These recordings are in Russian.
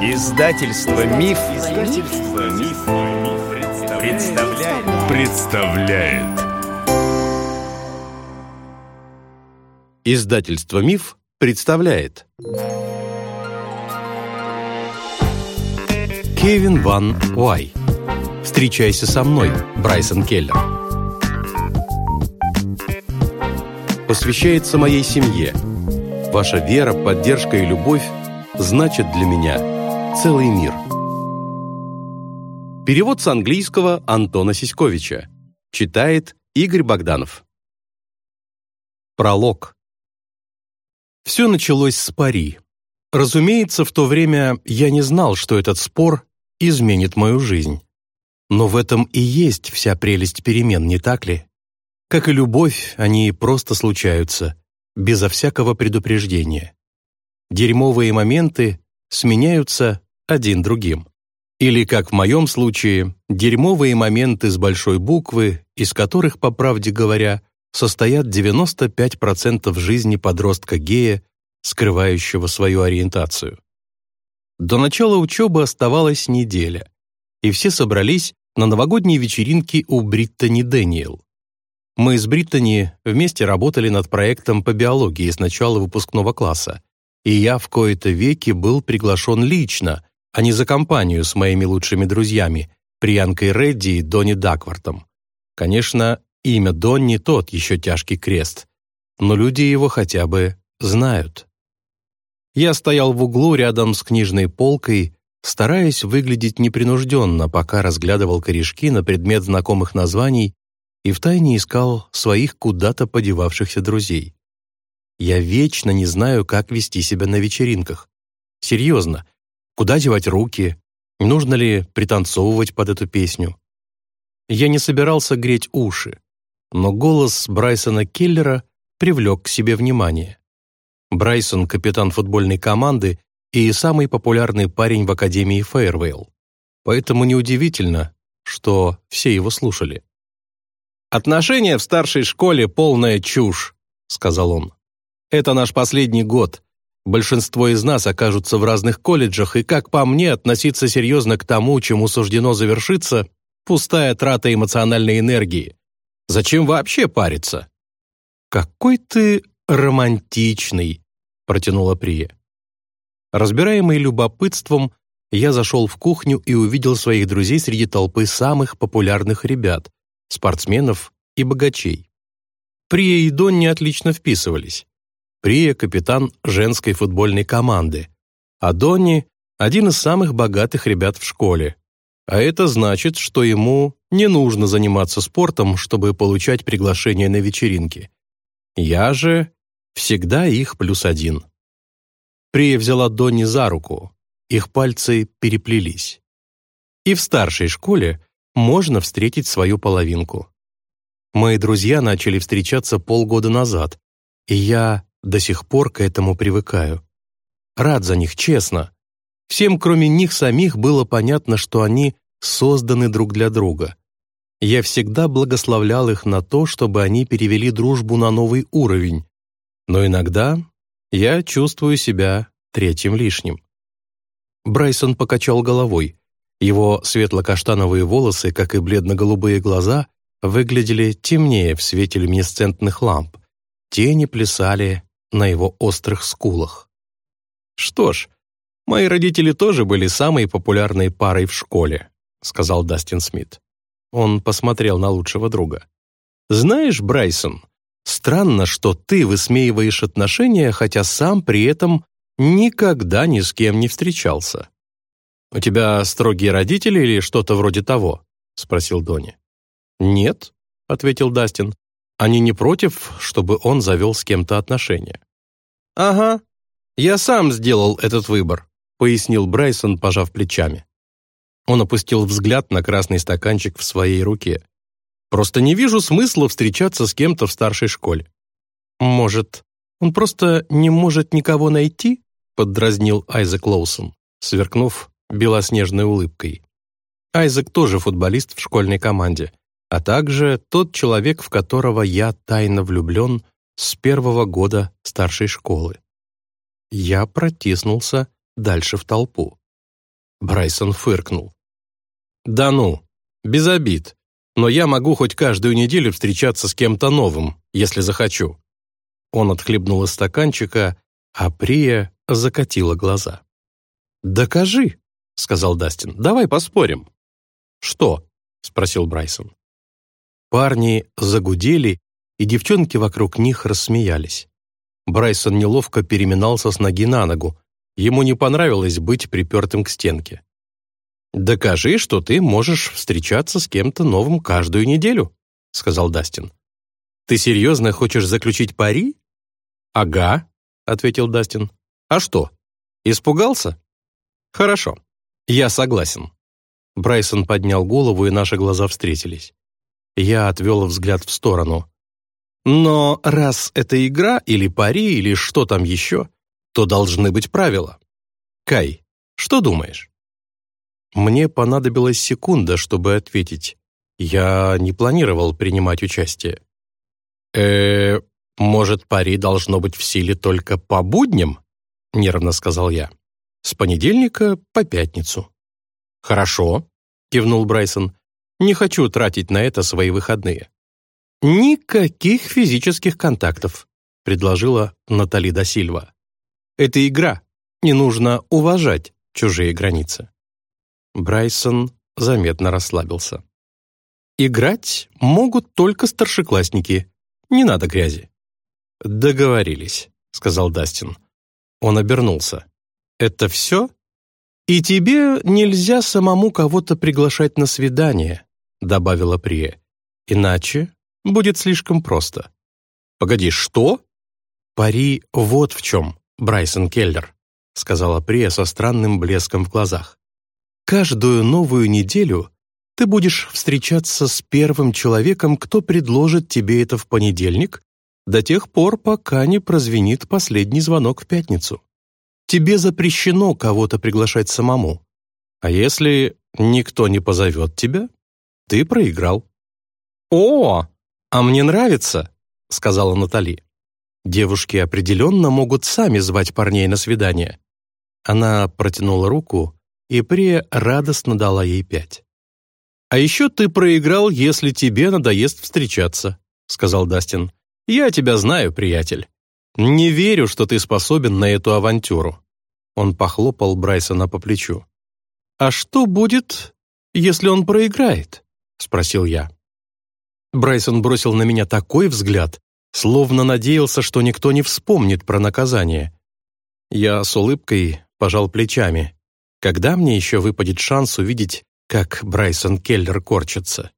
Издательство Миф, Издательство Миф, представляет. представляет. Издательство Миф представляет. Кевин Ван Уай. Встречайся со мной, Брайсон Келлер. Посвящается моей семье. Ваша вера, поддержка и любовь значат для меня целый мир. Перевод с английского Антона Сиськовича. Читает Игорь Богданов. Пролог. Все началось с пари. Разумеется, в то время я не знал, что этот спор изменит мою жизнь. Но в этом и есть вся прелесть перемен, не так ли? Как и любовь, они просто случаются, безо всякого предупреждения. Дерьмовые моменты сменяются один другим. Или, как в моем случае, дерьмовые моменты с большой буквы, из которых, по правде говоря, состоят 95% жизни подростка-гея, скрывающего свою ориентацию. До начала учебы оставалась неделя, и все собрались на новогодней вечеринке у Бриттани Дэниел. Мы с Бриттани вместе работали над проектом по биологии с начала выпускного класса, и я в кои-то веки был приглашен лично, а не за компанию с моими лучшими друзьями, Приянкой Редди и Донни Даквартом. Конечно, имя Донни тот еще тяжкий крест, но люди его хотя бы знают. Я стоял в углу рядом с книжной полкой, стараясь выглядеть непринужденно, пока разглядывал корешки на предмет знакомых названий и втайне искал своих куда-то подевавшихся друзей. Я вечно не знаю, как вести себя на вечеринках. Серьезно, Куда девать руки? Нужно ли пританцовывать под эту песню? Я не собирался греть уши, но голос Брайсона Келлера привлек к себе внимание. Брайсон — капитан футбольной команды и самый популярный парень в Академии Фейервейл. Поэтому неудивительно, что все его слушали. «Отношения в старшей школе — полная чушь», — сказал он. «Это наш последний год, Большинство из нас окажутся в разных колледжах, и, как по мне, относиться серьезно к тому, чему суждено завершиться, пустая трата эмоциональной энергии. Зачем вообще париться? «Какой ты романтичный», — протянула Прия. Разбираемый любопытством, я зашел в кухню и увидел своих друзей среди толпы самых популярных ребят, спортсменов и богачей. Прия и Донни отлично вписывались. Прия – капитан женской футбольной команды, а Донни – один из самых богатых ребят в школе. А это значит, что ему не нужно заниматься спортом, чтобы получать приглашение на вечеринки. Я же всегда их плюс один. Прия взяла Донни за руку, их пальцы переплелись. И в старшей школе можно встретить свою половинку. Мои друзья начали встречаться полгода назад, и я до сих пор к этому привыкаю. Рад за них, честно. Всем, кроме них самих, было понятно, что они созданы друг для друга. Я всегда благословлял их на то, чтобы они перевели дружбу на новый уровень. Но иногда я чувствую себя третьим лишним. Брайсон покачал головой. Его светло-каштановые волосы, как и бледно-голубые глаза, выглядели темнее в свете люминесцентных ламп. Тени плясали на его острых скулах. «Что ж, мои родители тоже были самой популярной парой в школе», сказал Дастин Смит. Он посмотрел на лучшего друга. «Знаешь, Брайсон, странно, что ты высмеиваешь отношения, хотя сам при этом никогда ни с кем не встречался. У тебя строгие родители или что-то вроде того?» спросил Дони. «Нет», — ответил Дастин. Они не против, чтобы он завел с кем-то отношения. «Ага, я сам сделал этот выбор», пояснил Брайсон, пожав плечами. Он опустил взгляд на красный стаканчик в своей руке. «Просто не вижу смысла встречаться с кем-то в старшей школе». «Может, он просто не может никого найти?» поддразнил Айзек Лоусон, сверкнув белоснежной улыбкой. Айзек тоже футболист в школьной команде, а также тот человек, в которого я тайно влюблен с первого года старшей школы. Я протиснулся дальше в толпу. Брайсон фыркнул. «Да ну, без обид. Но я могу хоть каждую неделю встречаться с кем-то новым, если захочу». Он отхлебнул из стаканчика, а Прия закатила глаза. «Докажи», — сказал Дастин. «Давай поспорим». «Что?» — спросил Брайсон. Парни загудели, и девчонки вокруг них рассмеялись. Брайсон неловко переминался с ноги на ногу. Ему не понравилось быть припертым к стенке. «Докажи, что ты можешь встречаться с кем-то новым каждую неделю», — сказал Дастин. «Ты серьезно хочешь заключить пари?» «Ага», — ответил Дастин. «А что, испугался?» «Хорошо, я согласен». Брайсон поднял голову, и наши глаза встретились. Я отвел взгляд в сторону. «Но раз это игра, или пари, или что там еще, то должны быть правила. Кай, что думаешь?» Мне понадобилась секунда, чтобы ответить. Я не планировал принимать участие. э может, пари должно быть в силе только по будням?» — нервно сказал я. «С понедельника по пятницу». «Хорошо», — кивнул Брайсон. «Не хочу тратить на это свои выходные». «Никаких физических контактов», — предложила Натали Досильва. «Это игра, не нужно уважать чужие границы». Брайсон заметно расслабился. «Играть могут только старшеклассники. Не надо грязи». «Договорились», — сказал Дастин. Он обернулся. «Это все?» «И тебе нельзя самому кого-то приглашать на свидание», — добавила Прия. «Иначе будет слишком просто». «Погоди, что?» «Пари вот в чем, Брайсон Келлер», — сказала Прия со странным блеском в глазах. «Каждую новую неделю ты будешь встречаться с первым человеком, кто предложит тебе это в понедельник, до тех пор, пока не прозвенит последний звонок в пятницу тебе запрещено кого-то приглашать самому. А если никто не позовет тебя, ты проиграл». «О, а мне нравится», — сказала Натали. «Девушки определенно могут сами звать парней на свидание». Она протянула руку, и Прия радостно дала ей пять. «А еще ты проиграл, если тебе надоест встречаться», — сказал Дастин. «Я тебя знаю, приятель. «Не верю, что ты способен на эту авантюру». Он похлопал Брайсона по плечу. «А что будет, если он проиграет?» — спросил я. Брайсон бросил на меня такой взгляд, словно надеялся, что никто не вспомнит про наказание. Я с улыбкой пожал плечами. Когда мне еще выпадет шанс увидеть, как Брайсон Келлер корчится?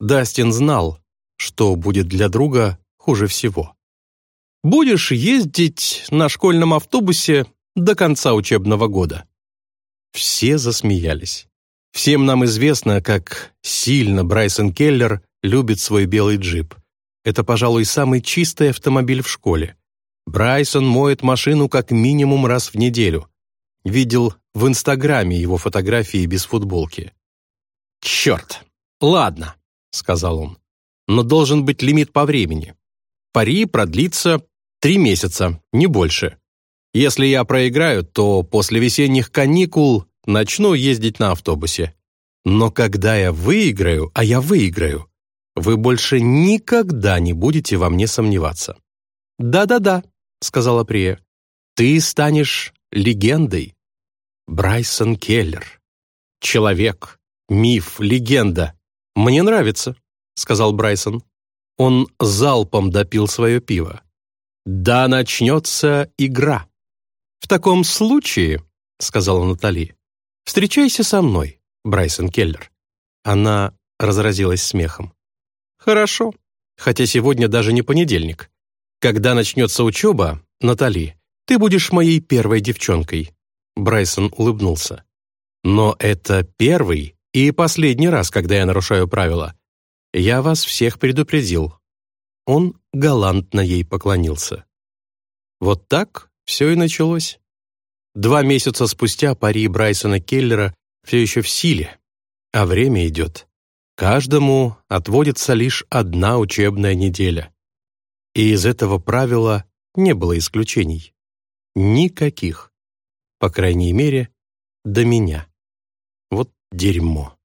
Дастин знал, что будет для друга хуже всего. Будешь ездить на школьном автобусе до конца учебного года». Все засмеялись. Всем нам известно, как сильно Брайсон Келлер любит свой белый джип. Это, пожалуй, самый чистый автомобиль в школе. Брайсон моет машину как минимум раз в неделю. Видел в Инстаграме его фотографии без футболки. «Черт! Ладно», — сказал он. «Но должен быть лимит по времени. Пари продлится Три месяца, не больше. Если я проиграю, то после весенних каникул начну ездить на автобусе. Но когда я выиграю, а я выиграю, вы больше никогда не будете во мне сомневаться. «Да-да-да», — сказала Прия, — «ты станешь легендой». Брайсон Келлер. Человек, миф, легенда. Мне нравится, сказал Брайсон. Он залпом допил свое пиво. «Да начнется игра». «В таком случае», — сказала Натали, «встречайся со мной, Брайсон Келлер». Она разразилась смехом. «Хорошо, хотя сегодня даже не понедельник. Когда начнется учеба, Натали, ты будешь моей первой девчонкой». Брайсон улыбнулся. «Но это первый и последний раз, когда я нарушаю правила. Я вас всех предупредил, он галантно ей поклонился. Вот так все и началось. Два месяца спустя пари Брайсона Келлера все еще в силе, а время идет. Каждому отводится лишь одна учебная неделя. И из этого правила не было исключений. Никаких. По крайней мере, до меня. Вот дерьмо.